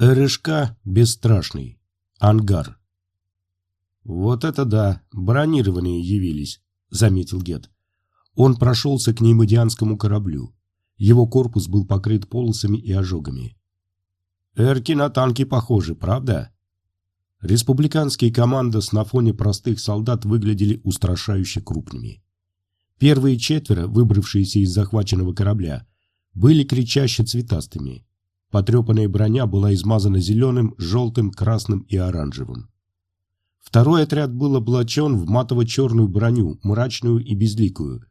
РШК бесстрашный. Ангар. «Вот это да, бронированные явились», — заметил Гет. Он прошелся к неймодианскому кораблю. Его корпус был покрыт полосами и ожогами. «Эрки на танки похожи, правда?» Республиканские командос на фоне простых солдат выглядели устрашающе крупными. Первые четверо, выбравшиеся из захваченного корабля, были кричаще цветастыми. Потрепанная броня была измазана зеленым, желтым, красным и оранжевым. Второй отряд был облачен в матово-черную броню, мрачную и безликую.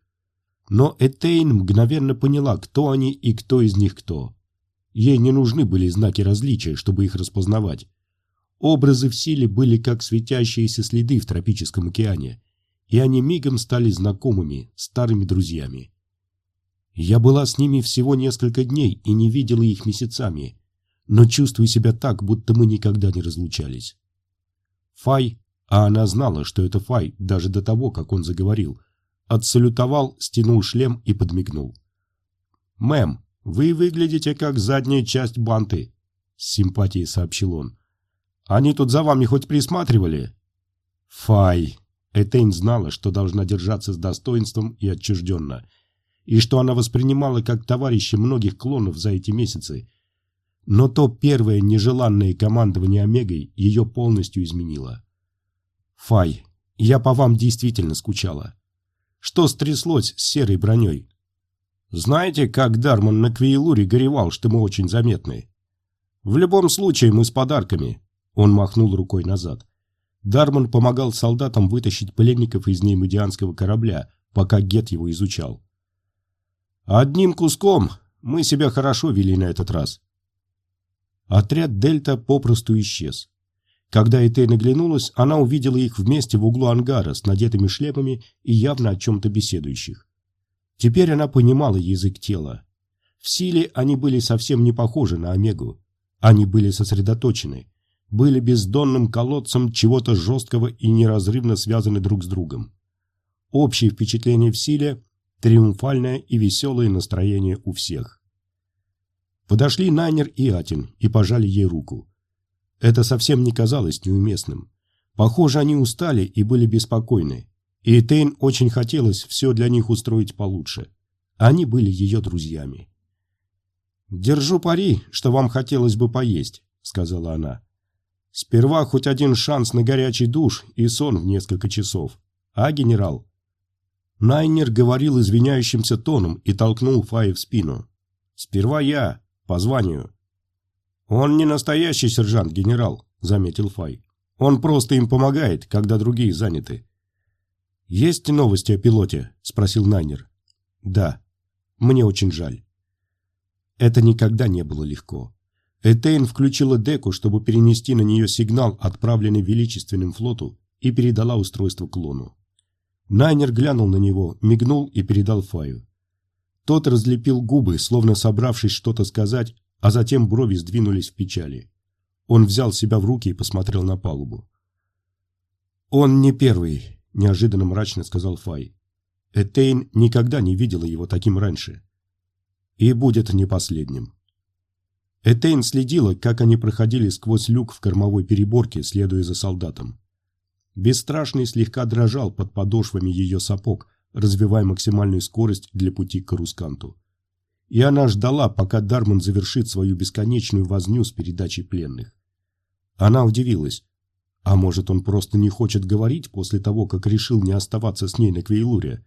Но Этейн мгновенно поняла, кто они и кто из них кто. Ей не нужны были знаки различия, чтобы их распознавать. Образы в силе были как светящиеся следы в тропическом океане, и они мигом стали знакомыми, старыми друзьями. Я была с ними всего несколько дней и не видела их месяцами, но чувствую себя так, будто мы никогда не разлучались. Фай, а она знала, что это Фай, даже до того, как он заговорил, отсалютовал, стянул шлем и подмигнул. «Мэм, вы выглядите как задняя часть банты», — с симпатией сообщил он. «Они тут за вами хоть присматривали?» «Фай!» Этейн знала, что должна держаться с достоинством и отчужденно — и что она воспринимала как товарища многих клонов за эти месяцы. Но то первое нежеланное командование Омегой ее полностью изменило. «Фай, я по вам действительно скучала. Что стряслось с серой броней?» «Знаете, как Дарман на Квейлуре горевал, что мы очень заметны?» «В любом случае мы с подарками», — он махнул рукой назад. Дарман помогал солдатам вытащить пленников из неймодианского корабля, пока Гет его изучал. Одним куском мы себя хорошо вели на этот раз. Отряд Дельта попросту исчез. Когда Этей наглянулась, она увидела их вместе в углу ангара с надетыми шлемами и явно о чем-то беседующих. Теперь она понимала язык тела. В силе они были совсем не похожи на Омегу. Они были сосредоточены, были бездонным колодцем чего-то жесткого и неразрывно связаны друг с другом. Общее впечатление в силе триумфальное и веселое настроение у всех. Подошли Найнер и Атин и пожали ей руку. Это совсем не казалось неуместным. Похоже, они устали и были беспокойны, и Тейн очень хотелось все для них устроить получше. Они были ее друзьями. «Держу пари, что вам хотелось бы поесть», — сказала она. «Сперва хоть один шанс на горячий душ и сон в несколько часов. А, генерал?» Найнер говорил извиняющимся тоном и толкнул Фай в спину. «Сперва я, по званию». «Он не настоящий сержант-генерал», — заметил Фай. «Он просто им помогает, когда другие заняты». «Есть новости о пилоте?» — спросил Найнер. «Да. Мне очень жаль». Это никогда не было легко. Этейн включила деку, чтобы перенести на нее сигнал, отправленный Величественным флоту, и передала устройство клону. Найнер глянул на него, мигнул и передал Фаю. Тот разлепил губы, словно собравшись что-то сказать, а затем брови сдвинулись в печали. Он взял себя в руки и посмотрел на палубу. «Он не первый», – неожиданно мрачно сказал Фай. Этейн никогда не видела его таким раньше. И будет не последним. Этейн следила, как они проходили сквозь люк в кормовой переборке, следуя за солдатом. Бесстрашный слегка дрожал под подошвами ее сапог, развивая максимальную скорость для пути к Карусканту. И она ждала, пока Дарман завершит свою бесконечную возню с передачей пленных. Она удивилась. А может, он просто не хочет говорить после того, как решил не оставаться с ней на Квейлуре?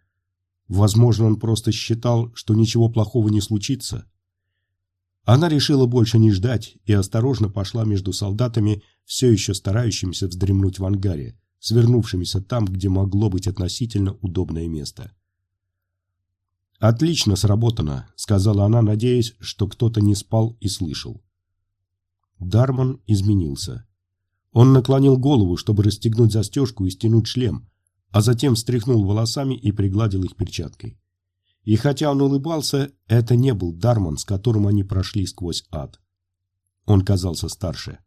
Возможно, он просто считал, что ничего плохого не случится. Она решила больше не ждать и осторожно пошла между солдатами, все еще старающимися вздремнуть в ангаре, свернувшимися там, где могло быть относительно удобное место. «Отлично сработано», — сказала она, надеясь, что кто-то не спал и слышал. Дарман изменился. Он наклонил голову, чтобы расстегнуть застежку и стянуть шлем, а затем встряхнул волосами и пригладил их перчаткой. И хотя он улыбался, это не был Дарман, с которым они прошли сквозь ад. Он казался старше.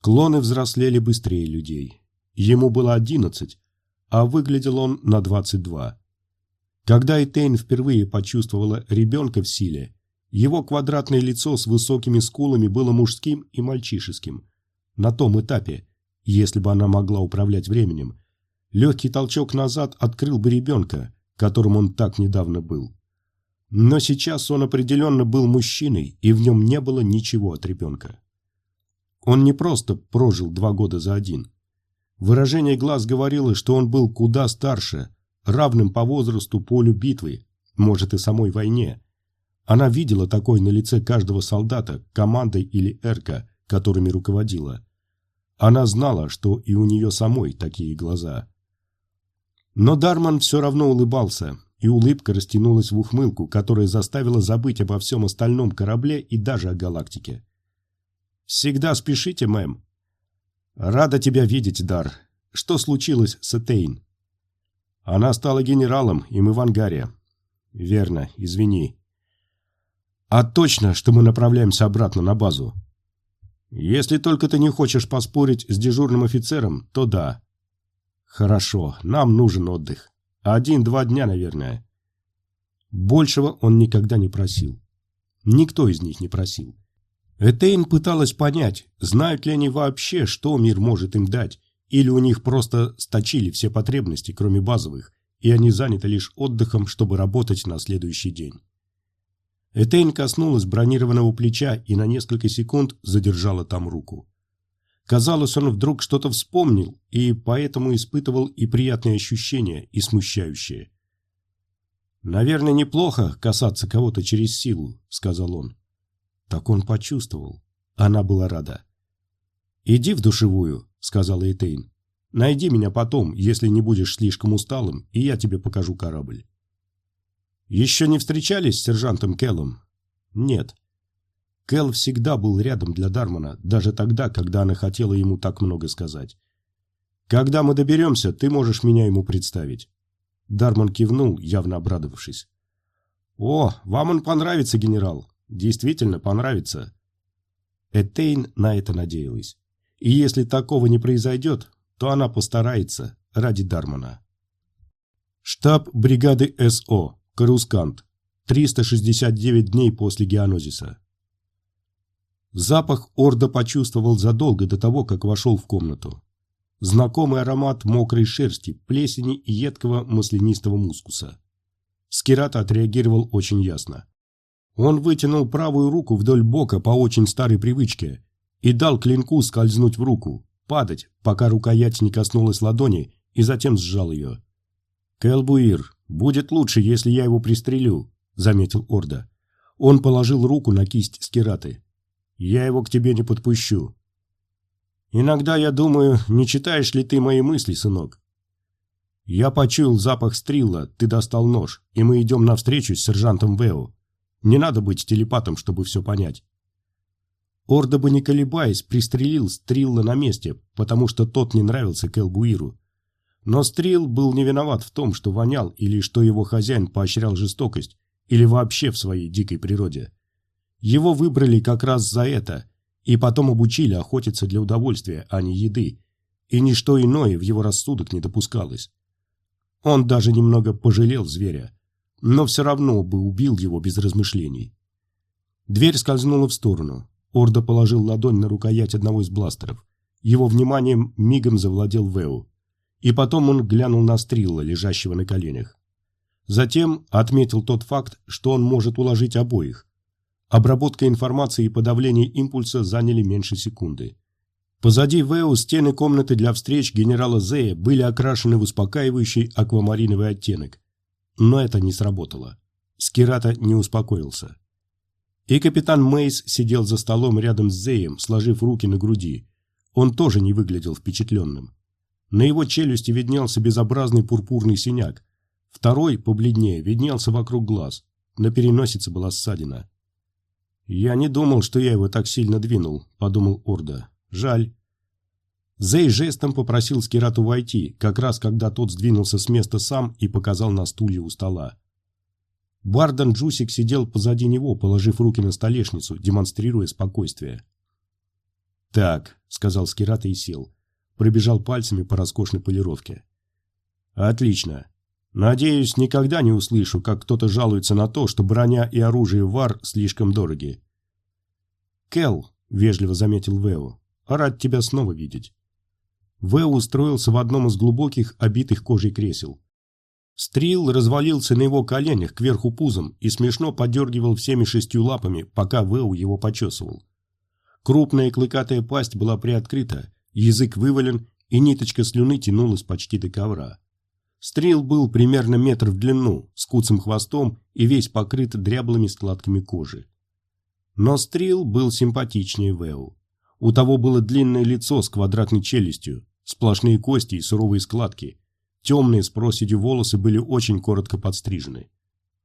Клоны взрослели быстрее людей. Ему было одиннадцать, а выглядел он на двадцать два. Когда Этейн впервые почувствовала ребенка в силе, Его квадратное лицо с высокими скулами было мужским и мальчишеским. На том этапе, если бы она могла управлять временем, легкий толчок назад открыл бы ребенка, которым он так недавно был. Но сейчас он определенно был мужчиной, и в нем не было ничего от ребенка. Он не просто прожил два года за один. Выражение глаз говорило, что он был куда старше, равным по возрасту полю битвы, может и самой войне. Она видела такое на лице каждого солдата, командой или эрка, которыми руководила. Она знала, что и у нее самой такие глаза. Но Дарман все равно улыбался, и улыбка растянулась в ухмылку, которая заставила забыть обо всем остальном корабле и даже о галактике. «Всегда спешите, мэм». «Рада тебя видеть, Дар. Что случилось с Этейн?» «Она стала генералом, и мы в ангаре». «Верно, извини». «А точно, что мы направляемся обратно на базу?» «Если только ты не хочешь поспорить с дежурным офицером, то да». «Хорошо, нам нужен отдых. Один-два дня, наверное». Большего он никогда не просил. Никто из них не просил. Этейн пыталась понять, знают ли они вообще, что мир может им дать, или у них просто сточили все потребности, кроме базовых, и они заняты лишь отдыхом, чтобы работать на следующий день. Этейн коснулась бронированного плеча и на несколько секунд задержала там руку. Казалось, он вдруг что-то вспомнил, и поэтому испытывал и приятные ощущения, и смущающие. «Наверное, неплохо касаться кого-то через силу», — сказал он. Так он почувствовал. Она была рада. «Иди в душевую», — сказала Этейн. «Найди меня потом, если не будешь слишком усталым, и я тебе покажу корабль». «Еще не встречались с сержантом Келлом?» «Нет». Келл всегда был рядом для Дармана, даже тогда, когда она хотела ему так много сказать. «Когда мы доберемся, ты можешь меня ему представить». Дарман кивнул, явно обрадовавшись. «О, вам он понравится, генерал. Действительно понравится. Этейн на это надеялась. И если такого не произойдет, то она постарается ради Дармана. Штаб бригады СО. Карускант. 369 дней после геонозиса. Запах Орда почувствовал задолго до того, как вошел в комнату. Знакомый аромат мокрой шерсти, плесени и едкого маслянистого мускуса. Скирата отреагировал очень ясно. Он вытянул правую руку вдоль бока по очень старой привычке и дал клинку скользнуть в руку, падать, пока рукоять не коснулась ладони, и затем сжал ее. «Кэлбуир, будет лучше, если я его пристрелю», — заметил Орда. Он положил руку на кисть Скираты. «Я его к тебе не подпущу». «Иногда я думаю, не читаешь ли ты мои мысли, сынок?» «Я почуял запах стрилла, ты достал нож, и мы идем навстречу с сержантом Вео. Не надо быть телепатом, чтобы все понять. Орда бы не колебаясь, пристрелил Стрилла на месте, потому что тот не нравился Келбуиру. Но Стрил был не виноват в том, что вонял, или что его хозяин поощрял жестокость, или вообще в своей дикой природе. Его выбрали как раз за это, и потом обучили охотиться для удовольствия, а не еды, и ничто иное в его рассудок не допускалось. Он даже немного пожалел зверя, но все равно бы убил его без размышлений. Дверь скользнула в сторону. Орда положил ладонь на рукоять одного из бластеров. Его вниманием мигом завладел Вэу. И потом он глянул на Стрилла, лежащего на коленях. Затем отметил тот факт, что он может уложить обоих. Обработка информации и подавление импульса заняли меньше секунды. Позади Вэу стены комнаты для встреч генерала Зея были окрашены в успокаивающий аквамариновый оттенок, но это не сработало. Скирата не успокоился. И капитан Мейс сидел за столом рядом с Зеем, сложив руки на груди. Он тоже не выглядел впечатленным. На его челюсти виднелся безобразный пурпурный синяк. Второй, побледнее, виднелся вокруг глаз. На переносице была ссадина. «Я не думал, что я его так сильно двинул», — подумал Орда. «Жаль». Зей жестом попросил Скирату войти, как раз когда тот сдвинулся с места сам и показал на стулья у стола. Бардан Джусик сидел позади него, положив руки на столешницу, демонстрируя спокойствие. «Так», — сказал Скирата и сел. Пробежал пальцами по роскошной полировке. «Отлично. Надеюсь, никогда не услышу, как кто-то жалуется на то, что броня и оружие ВАР слишком дороги. «Кел», — вежливо заметил Вэу, — «рад тебя снова видеть». Вэу устроился в одном из глубоких, обитых кожей кресел. Стрил развалился на его коленях кверху пузом и смешно подергивал всеми шестью лапами, пока Вэу его почесывал. Крупная клыкатая пасть была приоткрыта, язык вывален, и ниточка слюны тянулась почти до ковра. Стрел был примерно метр в длину, с куцым хвостом и весь покрыт дряблыми складками кожи. Но Стрел был симпатичнее Вэу. У того было длинное лицо с квадратной челюстью, сплошные кости и суровые складки. Темные с проседью волосы были очень коротко подстрижены.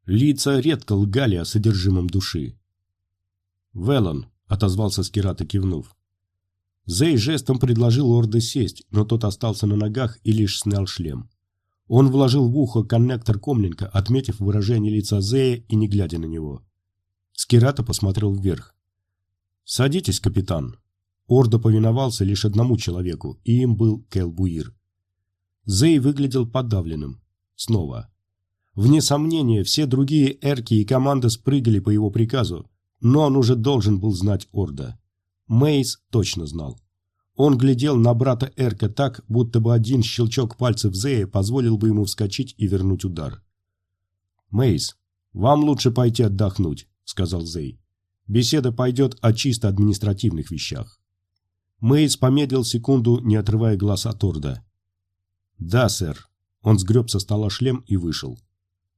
Лица редко лгали о содержимом души. «Веллон», — отозвался Скирата, кивнув. Зей жестом предложил Орде сесть, но тот остался на ногах и лишь снял шлем. Он вложил в ухо коннектор комлинка, отметив выражение лица Зея и не глядя на него. Скирата посмотрел вверх. «Садитесь, капитан». Ордо повиновался лишь одному человеку, и им был Келбуир. Зей выглядел подавленным. Снова. Вне сомнения, все другие эрки и команда спрыгали по его приказу, но он уже должен был знать Орда. Мейс точно знал. Он глядел на брата Эрка так, будто бы один щелчок пальцев Зея позволил бы ему вскочить и вернуть удар. «Мейс, вам лучше пойти отдохнуть», — сказал Зей. «Беседа пойдет о чисто административных вещах». Мейс помедлил секунду, не отрывая глаз от Орда. «Да, сэр». Он сгреб со стола шлем и вышел.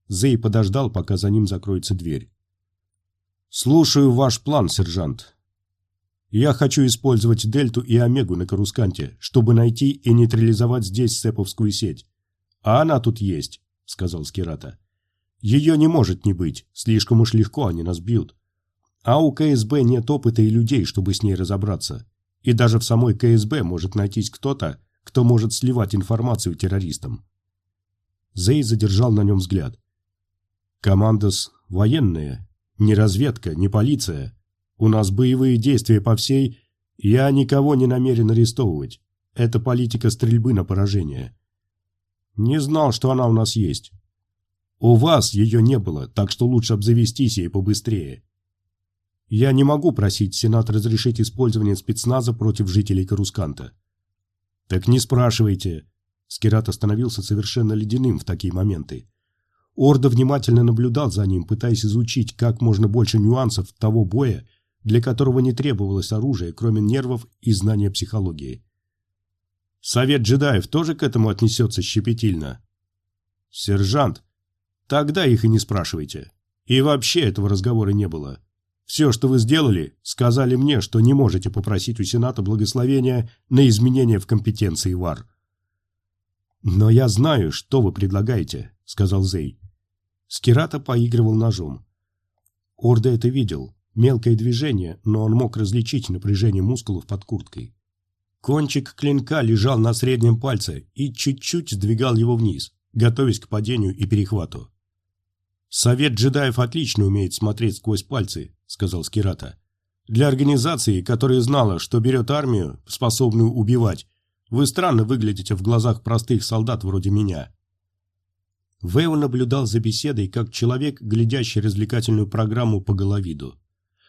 Зей подождал, пока за ним закроется дверь. «Слушаю ваш план, сержант. Я хочу использовать Дельту и Омегу на Карусканте, чтобы найти и нейтрализовать здесь Сеповскую сеть. А она тут есть, сказал Скирата. Ее не может не быть, слишком уж легко они нас бьют. А у КСБ нет опыта и людей, чтобы с ней разобраться. И даже в самой КСБ может найтись кто-то, кто может сливать информацию террористам. Зей задержал на нем взгляд. Командос военная, не разведка, не полиция, у нас боевые действия по всей... Я никого не намерен арестовывать. Это политика стрельбы на поражение. Не знал, что она у нас есть. У вас ее не было, так что лучше обзавестись ей побыстрее. Я не могу просить Сенат разрешить использование спецназа против жителей Карусканта. Так не спрашивайте. Скират остановился совершенно ледяным в такие моменты. Орда внимательно наблюдал за ним, пытаясь изучить как можно больше нюансов того боя, для которого не требовалось оружие, кроме нервов и знания психологии. Совет джедаев тоже к этому отнесется щепетильно. Сержант, тогда их и не спрашивайте. И вообще этого разговора не было. Все, что вы сделали, сказали мне, что не можете попросить у Сената благословения на изменения в компетенции ВАР. «Но я знаю, что вы предлагаете», — сказал Зей. Скирата поигрывал ножом. Орда это видел, Мелкое движение, но он мог различить напряжение мускулов под курткой. Кончик клинка лежал на среднем пальце и чуть-чуть сдвигал его вниз, готовясь к падению и перехвату. «Совет джедаев отлично умеет смотреть сквозь пальцы», — сказал Скирата. «Для организации, которая знала, что берет армию, способную убивать, вы странно выглядите в глазах простых солдат вроде меня». Вэйо наблюдал за беседой, как человек, глядящий развлекательную программу по головиду.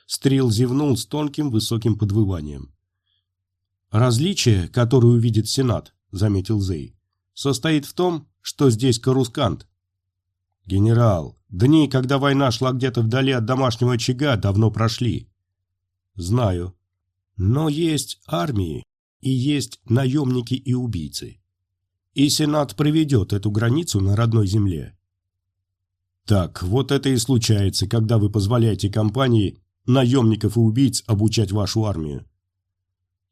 Стрел зевнул с тонким высоким подвыванием. «Различие, которое увидит Сенат», — заметил Зей, — «состоит в том, что здесь Карускант». «Генерал, дни, когда война шла где-то вдали от домашнего очага, давно прошли». «Знаю. Но есть армии, и есть наемники и убийцы. И Сенат проведет эту границу на родной земле». «Так, вот это и случается, когда вы позволяете компании наемников и убийц обучать вашу армию.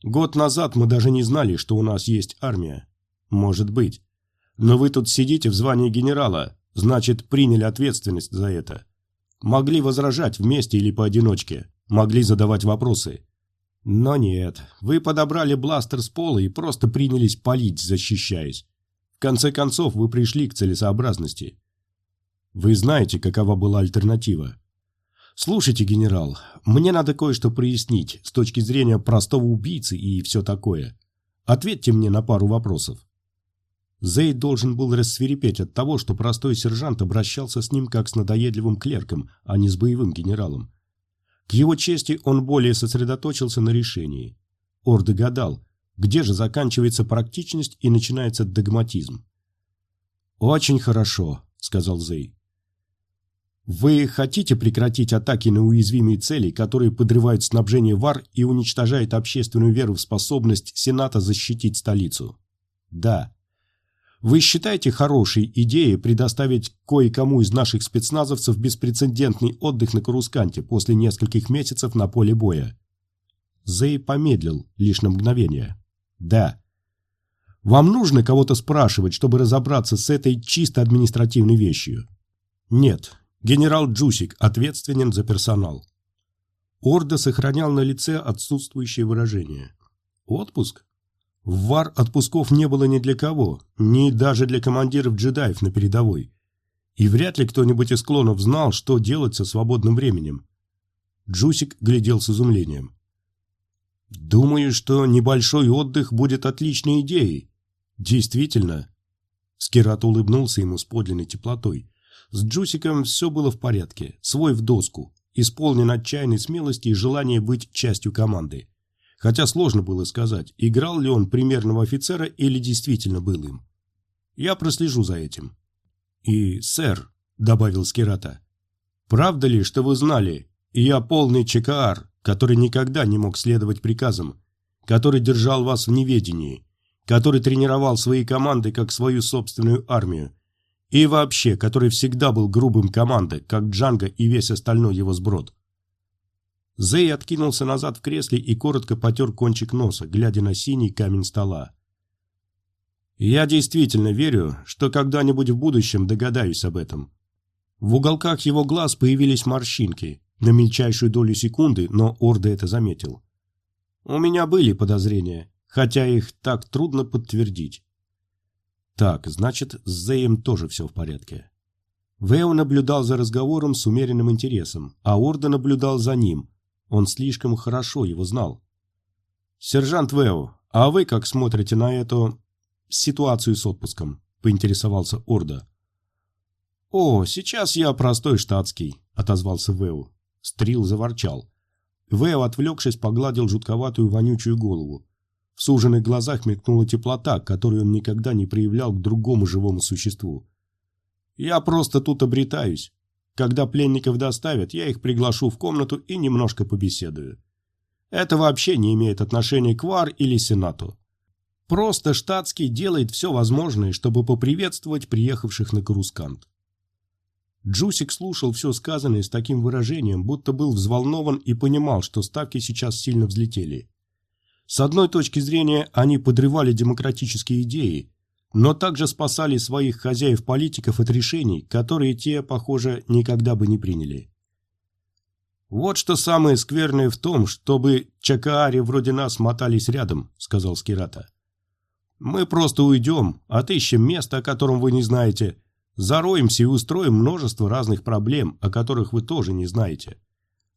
Год назад мы даже не знали, что у нас есть армия. Может быть. Но вы тут сидите в звании генерала, значит, приняли ответственность за это. Могли возражать вместе или поодиночке, могли задавать вопросы. Но нет, вы подобрали бластер с пола и просто принялись палить, защищаясь. В конце концов, вы пришли к целесообразности. Вы знаете, какова была альтернатива. «Слушайте, генерал, мне надо кое-что прояснить с точки зрения простого убийцы и все такое. Ответьте мне на пару вопросов». Зей должен был рассверепеть от того, что простой сержант обращался с ним как с надоедливым клерком, а не с боевым генералом. К его чести он более сосредоточился на решении. Ор догадал, где же заканчивается практичность и начинается догматизм. «Очень хорошо», — сказал Зей. «Вы хотите прекратить атаки на уязвимые цели, которые подрывают снабжение ВАР и уничтожают общественную веру в способность Сената защитить столицу?» «Да», вы считаете хорошей идеей предоставить кое-кому из наших спецназовцев беспрецедентный отдых на Карусканте после нескольких месяцев на поле боя? Зей помедлил лишь на мгновение. Да. Вам нужно кого-то спрашивать, чтобы разобраться с этой чисто административной вещью? Нет. Генерал Джусик ответственен за персонал. Орда сохранял на лице отсутствующее выражение. Отпуск? ВАР отпусков не было ни для кого, ни даже для командиров джедаев на передовой. И вряд ли кто-нибудь из клонов знал, что делать со свободным временем. Джусик глядел с изумлением. «Думаю, что небольшой отдых будет отличной идеей. Действительно». Скират улыбнулся ему с подлинной теплотой. С Джусиком все было в порядке, свой в доску, исполнен отчаянной смелости и желания быть частью команды хотя сложно было сказать, играл ли он примерного офицера или действительно был им. Я прослежу за этим. И, сэр, добавил Скирата, правда ли, что вы знали, я полный ЧКР, который никогда не мог следовать приказам, который держал вас в неведении, который тренировал свои команды как свою собственную армию, и вообще, который всегда был грубым командой, как Джанго и весь остальной его сброд. Зей откинулся назад в кресле и коротко потер кончик носа, глядя на синий камень стола. «Я действительно верю, что когда-нибудь в будущем догадаюсь об этом». В уголках его глаз появились морщинки, на мельчайшую долю секунды, но Орда это заметил. «У меня были подозрения, хотя их так трудно подтвердить». «Так, значит, с Зеем тоже все в порядке». Вэо наблюдал за разговором с умеренным интересом, а Орда наблюдал за ним, он слишком хорошо его знал. «Сержант Вэо, а вы как смотрите на эту... ситуацию с отпуском?» – поинтересовался Орда. «О, сейчас я простой штатский», – отозвался Вэо. Стрил заворчал. Вэо, отвлекшись, погладил жутковатую вонючую голову. В суженных глазах мелькнула теплота, которую он никогда не проявлял к другому живому существу. «Я просто тут обретаюсь. Когда пленников доставят, я их приглашу в комнату и немножко побеседую. Это вообще не имеет отношения к ВАР или Сенату. Просто штатский делает все возможное, чтобы поприветствовать приехавших на Карускант. Джусик слушал все сказанное с таким выражением, будто был взволнован и понимал, что ставки сейчас сильно взлетели. С одной точки зрения, они подрывали демократические идеи, но также спасали своих хозяев-политиков от решений, которые те, похоже, никогда бы не приняли. «Вот что самое скверное в том, чтобы чакаари вроде нас мотались рядом», — сказал Скирата. «Мы просто уйдем, отыщем место, о котором вы не знаете, зароемся и устроим множество разных проблем, о которых вы тоже не знаете.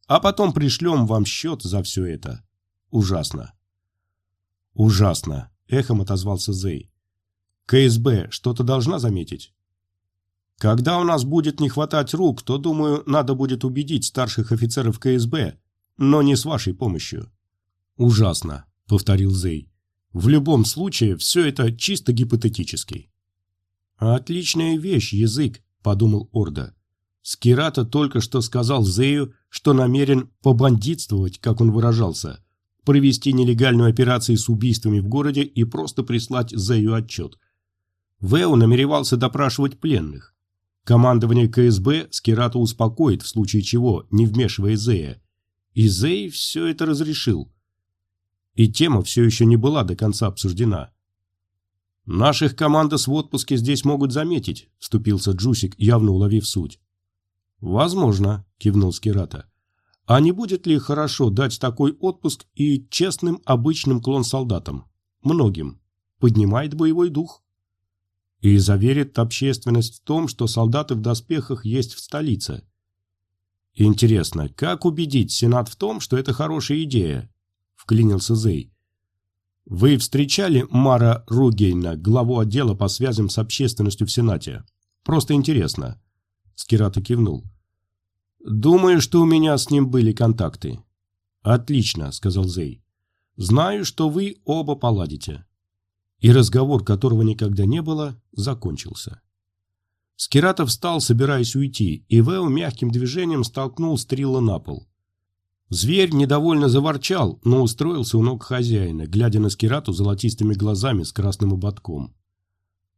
А потом пришлем вам счет за все это. Ужасно». «Ужасно», — эхом отозвался Зей. КСБ что-то должна заметить? Когда у нас будет не хватать рук, то, думаю, надо будет убедить старших офицеров КСБ, но не с вашей помощью. Ужасно, повторил Зей. В любом случае, все это чисто гипотетически. Отличная вещь, язык, подумал Орда. Скирата только что сказал Зею, что намерен побандитствовать, как он выражался, провести нелегальную операцию с убийствами в городе и просто прислать Зею отчет – Вэу намеревался допрашивать пленных. Командование КСБ Скирата успокоит, в случае чего, не вмешивая Зея. И Зей все это разрешил. И тема все еще не была до конца обсуждена. «Наших командос в отпуске здесь могут заметить», — вступился Джусик, явно уловив суть. «Возможно», — кивнул Скирата. «А не будет ли хорошо дать такой отпуск и честным обычным клон-солдатам? Многим. Поднимает боевой дух» и заверит общественность в том, что солдаты в доспехах есть в столице. Интересно, как убедить Сенат в том, что это хорошая идея? Вклинился Зей. Вы встречали Мара Ругейна, главу отдела по связям с общественностью в Сенате? Просто интересно. Скирата кивнул. Думаю, что у меня с ним были контакты. Отлично, сказал Зей. Знаю, что вы оба поладите. И разговор, которого никогда не было, закончился. Скиратов встал, собираясь уйти, и Вэо мягким движением столкнул Стрила на пол. Зверь недовольно заворчал, но устроился у ног хозяина, глядя на Скирату золотистыми глазами с красным ободком.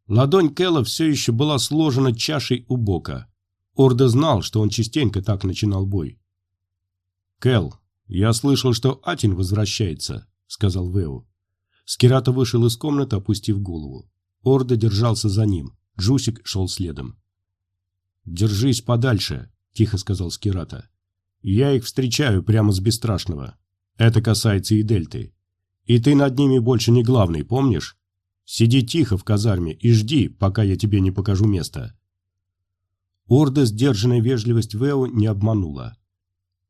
Ладонь Кэлла все еще была сложена чашей у бока. Орда знал, что он частенько так начинал бой. «Кэл, я слышал, что Атин возвращается», — сказал Вэу. Скирата вышел из комнаты, опустив голову. Орда держался за ним. Джусик шел следом. «Держись подальше», — тихо сказал Скирата. Я их встречаю прямо с Бесстрашного. Это касается и Дельты. И ты над ними больше не главный, помнишь? Сиди тихо в казарме и жди, пока я тебе не покажу место. Орда сдержанная вежливость Вэо не обманула.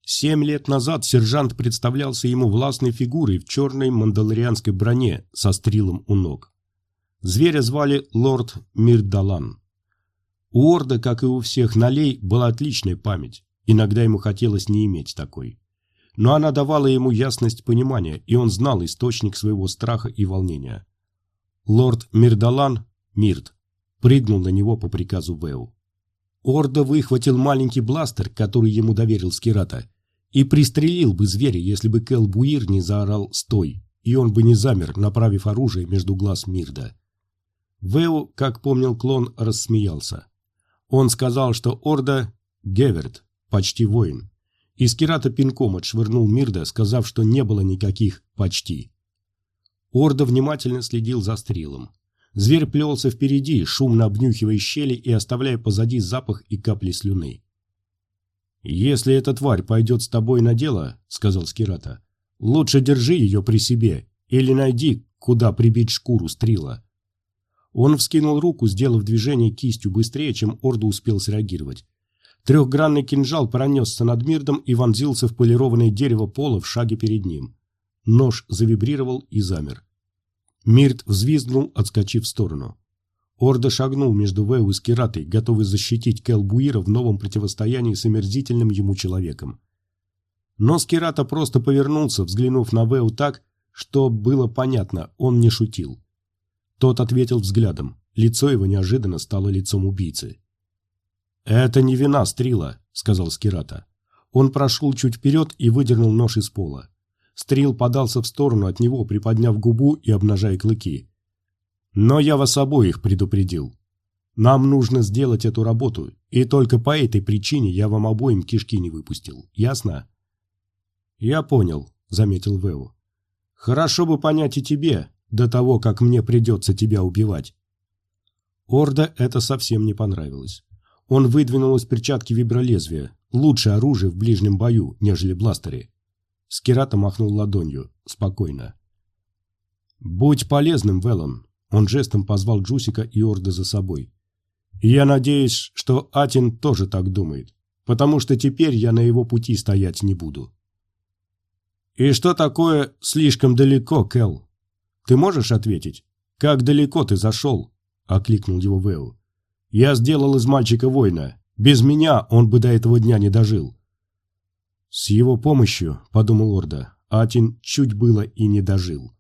Семь лет назад сержант представлялся ему властной фигурой в черной мандалорианской броне со стрелом у ног. Зверя звали лорд Мирдалан. У Орда, как и у всех налей, была отличная память. Иногда ему хотелось не иметь такой. Но она давала ему ясность понимания, и он знал источник своего страха и волнения. Лорд Мирдалан, Мирт, прыгнул на него по приказу Вэу. Орда выхватил маленький бластер, который ему доверил Скирата, и пристрелил бы зверя, если бы Кэл Буир не заорал «Стой!», и он бы не замер, направив оружие между глаз Мирда. Вэу, как помнил клон, рассмеялся. Он сказал, что Орда – Геверт, почти воин. И Скирата пинком отшвырнул Мирда, сказав, что не было никаких «почти». Орда внимательно следил за стрелом. Зверь плелся впереди, шумно обнюхивая щели и оставляя позади запах и капли слюны. «Если эта тварь пойдет с тобой на дело, — сказал Скирата, — лучше держи ее при себе или найди, куда прибить шкуру стрела». Он вскинул руку, сделав движение кистью быстрее, чем Орда успел среагировать. Трехгранный кинжал пронесся над Мирдом и вонзился в полированное дерево пола в шаге перед ним. Нож завибрировал и замер. Мирт взвизгнул, отскочив в сторону. Орда шагнул между Вэу и Скиратой, готовый защитить Келбуира в новом противостоянии с омерзительным ему человеком. Но Скирата просто повернулся, взглянув на Вэу так, что было понятно, он не шутил. Тот ответил взглядом. Лицо его неожиданно стало лицом убийцы. «Это не вина Стрила», — сказал Скирата. Он прошел чуть вперед и выдернул нож из пола. Стрил подался в сторону от него, приподняв губу и обнажая клыки. «Но я вас обоих предупредил. Нам нужно сделать эту работу, и только по этой причине я вам обоим кишки не выпустил. Ясно?» «Я понял», — заметил Вэу. «Хорошо бы понять и тебе, до того, как мне придется тебя убивать». Орда это совсем не понравилось. Он выдвинул из перчатки вибролезвие, лучшее оружие в ближнем бою, нежели бластеры. Скирата махнул ладонью, спокойно. «Будь полезным, Веллон», — он жестом позвал Джусика и Орда за собой. «Я надеюсь, что Атин тоже так думает, потому что теперь я на его пути стоять не буду». «И что такое слишком далеко, Кэл? Ты можешь ответить? Как далеко ты зашел?» — окликнул его Вэу. Я сделал из мальчика воина. Без меня он бы до этого дня не дожил. С его помощью, подумал Орда, Атин чуть было и не дожил.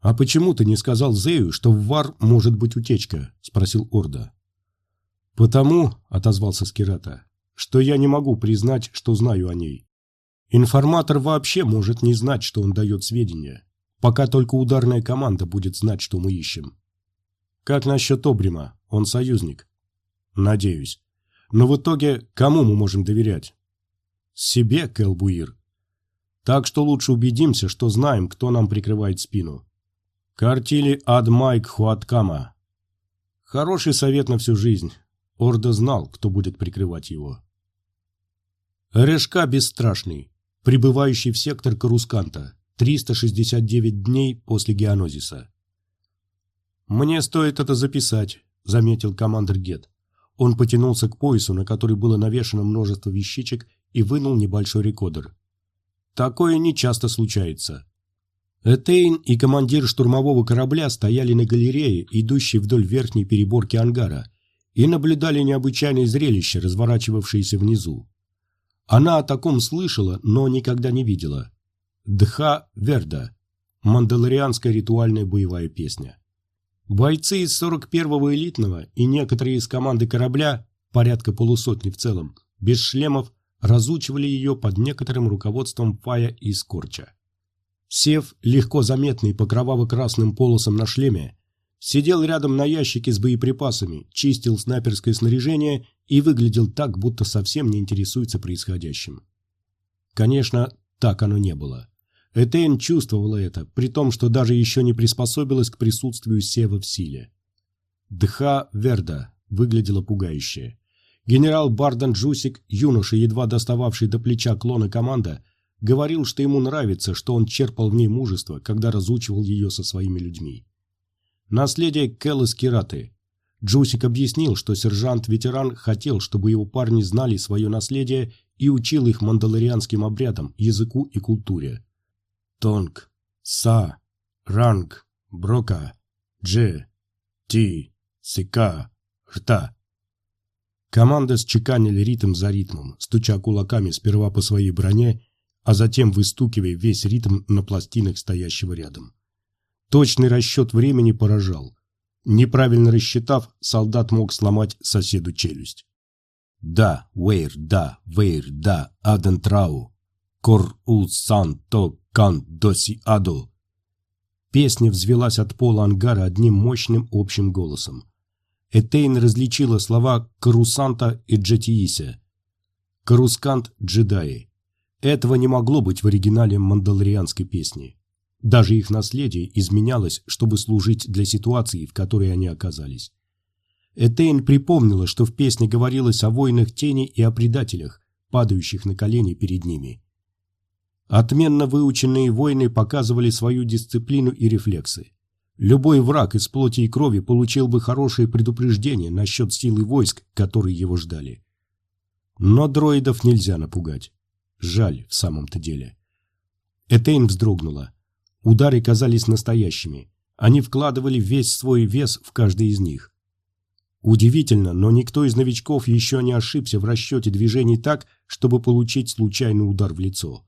«А почему ты не сказал Зею, что в Вар может быть утечка?» – спросил Орда. «Потому», – отозвался Скирата, – «что я не могу признать, что знаю о ней. Информатор вообще может не знать, что он дает сведения, пока только ударная команда будет знать, что мы ищем. Как насчет Обрима? Он союзник. Надеюсь. Но в итоге кому мы можем доверять? Себе, Кэлбуир. Так что лучше убедимся, что знаем, кто нам прикрывает спину. Картили Адмайк Хуаткама. Хороший совет на всю жизнь. Орда знал, кто будет прикрывать его. Решка бесстрашный, прибывающий в сектор Карусканта, 369 дней после геонозиса. «Мне стоит это записать», — заметил командир Гет. Он потянулся к поясу, на который было навешано множество вещичек, и вынул небольшой рекордер. «Такое не часто случается». Этейн и командир штурмового корабля стояли на галерее, идущей вдоль верхней переборки ангара, и наблюдали необычайное зрелище, разворачивавшееся внизу. Она о таком слышала, но никогда не видела. Дха Верда. Мандалорианская ритуальная боевая песня. Бойцы из 41-го элитного и некоторые из команды корабля, порядка полусотни в целом, без шлемов, разучивали ее под некоторым руководством Фая и Скорча. Сев, легко заметный по кроваво-красным полосам на шлеме, сидел рядом на ящике с боеприпасами, чистил снайперское снаряжение и выглядел так, будто совсем не интересуется происходящим. Конечно, так оно не было. Этейн чувствовала это, при том, что даже еще не приспособилась к присутствию Сева в силе. Дха Верда выглядела пугающе. Генерал Бардан Джусик, юноша, едва достававший до плеча клона команда, говорил, что ему нравится, что он черпал в ней мужество, когда разучивал ее со своими людьми. Наследие Келлы Скираты. Джусик объяснил, что сержант-ветеран хотел, чтобы его парни знали свое наследие и учил их мандалорианским обрядам, языку и культуре. Тонг, Са, Ранг, Брока, Дже, Ти, Сика, Рта. Команда счеканили ритм за ритмом, стуча кулаками сперва по своей броне, а затем выстукивая весь ритм на пластинах стоящего рядом. Точный расчет времени поражал. Неправильно рассчитав, солдат мог сломать соседу челюсть. Да, Вейр, да, Вейр, да, Адентрау. Кор у санто кан доси аду. Песня взвелась от пола ангара одним мощным общим голосом. Этейн различила слова «карусанта» и «джетиисе». «Карускант» – джедаи. Этого не могло быть в оригинале мандалорианской песни. Даже их наследие изменялось, чтобы служить для ситуации, в которой они оказались. Этейн припомнила, что в песне говорилось о воинах тени и о предателях, падающих на колени перед ними. Отменно выученные воины показывали свою дисциплину и рефлексы. Любой враг из плоти и крови получил бы хорошее предупреждение насчет силы войск, которые его ждали. Но дроидов нельзя напугать. Жаль, в самом-то деле. Этейн вздрогнула. Удары казались настоящими. Они вкладывали весь свой вес в каждый из них. Удивительно, но никто из новичков еще не ошибся в расчете движений так, чтобы получить случайный удар в лицо.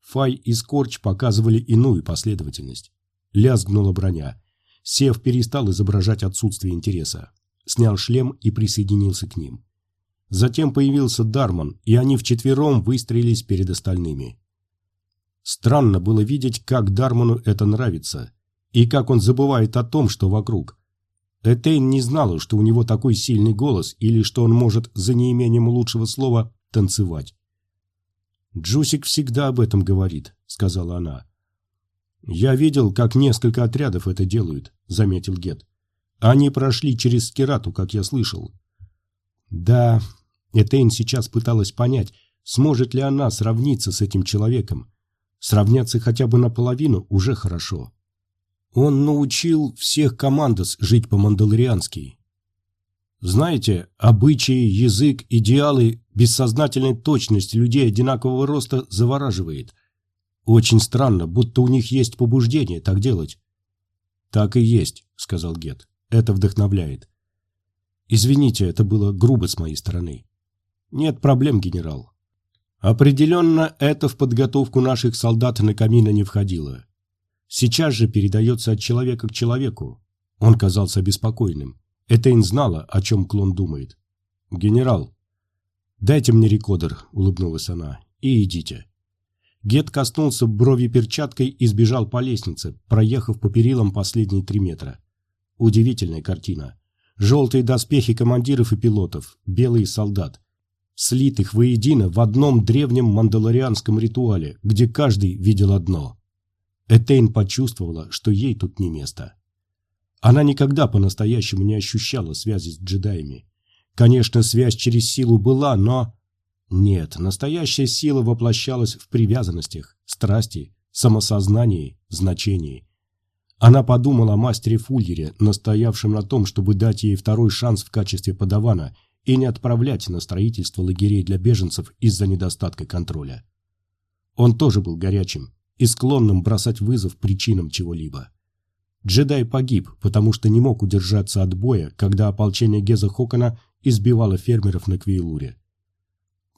Фай и Скорч показывали иную последовательность. Лязгнула броня. Сев перестал изображать отсутствие интереса. Снял шлем и присоединился к ним. Затем появился Дарман, и они вчетвером выстроились перед остальными. Странно было видеть, как Дарману это нравится, и как он забывает о том, что вокруг. Этейн не знала, что у него такой сильный голос, или что он может, за неимением лучшего слова, танцевать. «Джусик всегда об этом говорит», — сказала она. «Я видел, как несколько отрядов это делают», — заметил Гет. «Они прошли через Скирату, как я слышал». «Да, Этейн сейчас пыталась понять, сможет ли она сравниться с этим человеком. Сравняться хотя бы наполовину уже хорошо. Он научил всех командос жить по-мандалориански. Знаете, обычаи, язык, идеалы, бессознательная точность людей одинакового роста завораживает – очень странно, будто у них есть побуждение так делать. Так и есть, сказал Гет. Это вдохновляет. Извините, это было грубо с моей стороны. Нет проблем, генерал. Определенно, это в подготовку наших солдат на камина не входило. Сейчас же передается от человека к человеку. Он казался беспокойным. Этейн знала, о чем клон думает. «Генерал, дайте мне рекодер», — улыбнулась она, — «и идите». Гет коснулся брови перчаткой и сбежал по лестнице, проехав по перилам последние три метра. Удивительная картина. Желтые доспехи командиров и пилотов, белый солдат. Слитых воедино в одном древнем мандалорианском ритуале, где каждый видел одно. Этейн почувствовала, что ей тут не место. Она никогда по-настоящему не ощущала связи с джедаями. Конечно, связь через силу была, но... Нет, настоящая сила воплощалась в привязанностях, страсти, самосознании, значении. Она подумала о мастере Фульере, настоявшем на том, чтобы дать ей второй шанс в качестве подавана и не отправлять на строительство лагерей для беженцев из-за недостатка контроля. Он тоже был горячим, и склонным бросать вызов причинам чего-либо. Джедай погиб, потому что не мог удержаться от боя, когда ополчение Геза Хокона избивало фермеров на Квейлуре.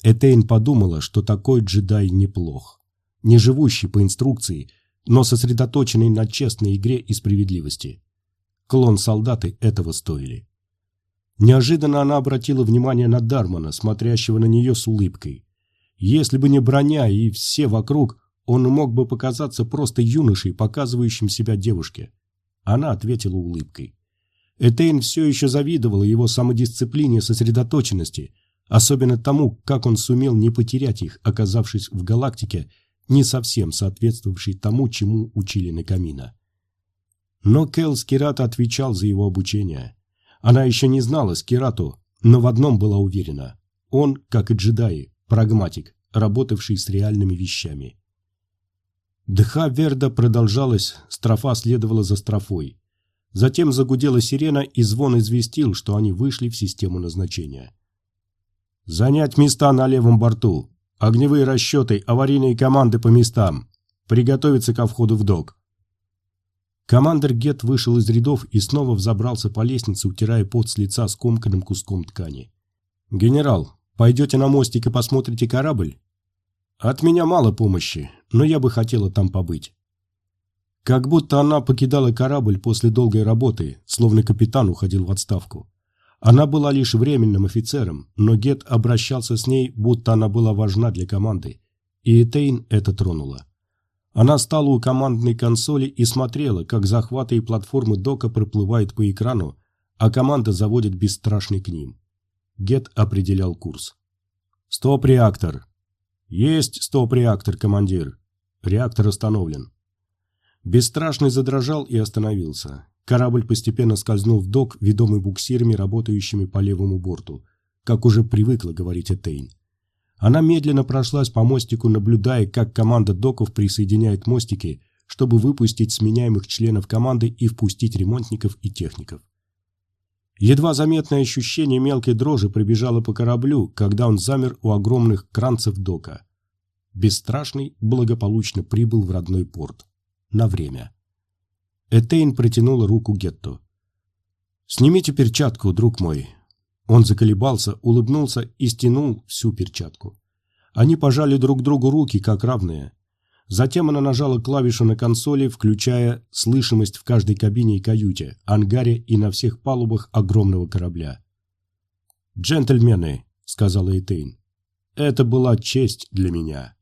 Этейн подумала, что такой джедай неплох. Не живущий по инструкции, но сосредоточенный на честной игре и справедливости. Клон-солдаты этого стоили. Неожиданно она обратила внимание на Дармана, смотрящего на нее с улыбкой. Если бы не броня и все вокруг, он мог бы показаться просто юношей, показывающим себя девушке. Она ответила улыбкой. Этейн все еще завидовала его самодисциплине и сосредоточенности, особенно тому, как он сумел не потерять их, оказавшись в галактике, не совсем соответствовавшей тому, чему учили на камина. Но Кэл Скирата отвечал за его обучение. Она еще не знала Скирату, но в одном была уверена. Он, как и джедаи, прагматик, работавший с реальными вещами. Дха Верда продолжалась, строфа следовала за строфой. Затем загудела сирена, и звон известил, что они вышли в систему назначения. «Занять места на левом борту. Огневые расчеты, аварийные команды по местам. Приготовиться ко входу в док». Командир Гет вышел из рядов и снова взобрался по лестнице, утирая пот с лица скомканным куском ткани. «Генерал, пойдете на мостик и посмотрите корабль?» «От меня мало помощи, но я бы хотела там побыть». Как будто она покидала корабль после долгой работы, словно капитан уходил в отставку. Она была лишь временным офицером, но Гет обращался с ней, будто она была важна для команды, и Этейн это тронула. Она стала у командной консоли и смотрела, как захваты и платформы дока проплывают по экрану, а команда заводит бесстрашный к ним. Гет определял курс. «Стоп-реактор!» «Есть стоп-реактор, командир!» «Реактор остановлен!» Бесстрашный задрожал и остановился. Корабль постепенно скользнул в док, ведомый буксирами, работающими по левому борту, как уже привыкла говорить Этейн. Она медленно прошлась по мостику, наблюдая, как команда доков присоединяет мостики, чтобы выпустить сменяемых членов команды и впустить ремонтников и техников. Едва заметное ощущение мелкой дрожи пробежало по кораблю, когда он замер у огромных кранцев дока. Бесстрашный благополучно прибыл в родной порт на время. Этейн протянула руку Гетто. «Снимите перчатку, друг мой». Он заколебался, улыбнулся и стянул всю перчатку. Они пожали друг другу руки, как равные. Затем она нажала клавишу на консоли, включая слышимость в каждой кабине и каюте, ангаре и на всех палубах огромного корабля. «Джентльмены», — сказала Этейн, — «это была честь для меня».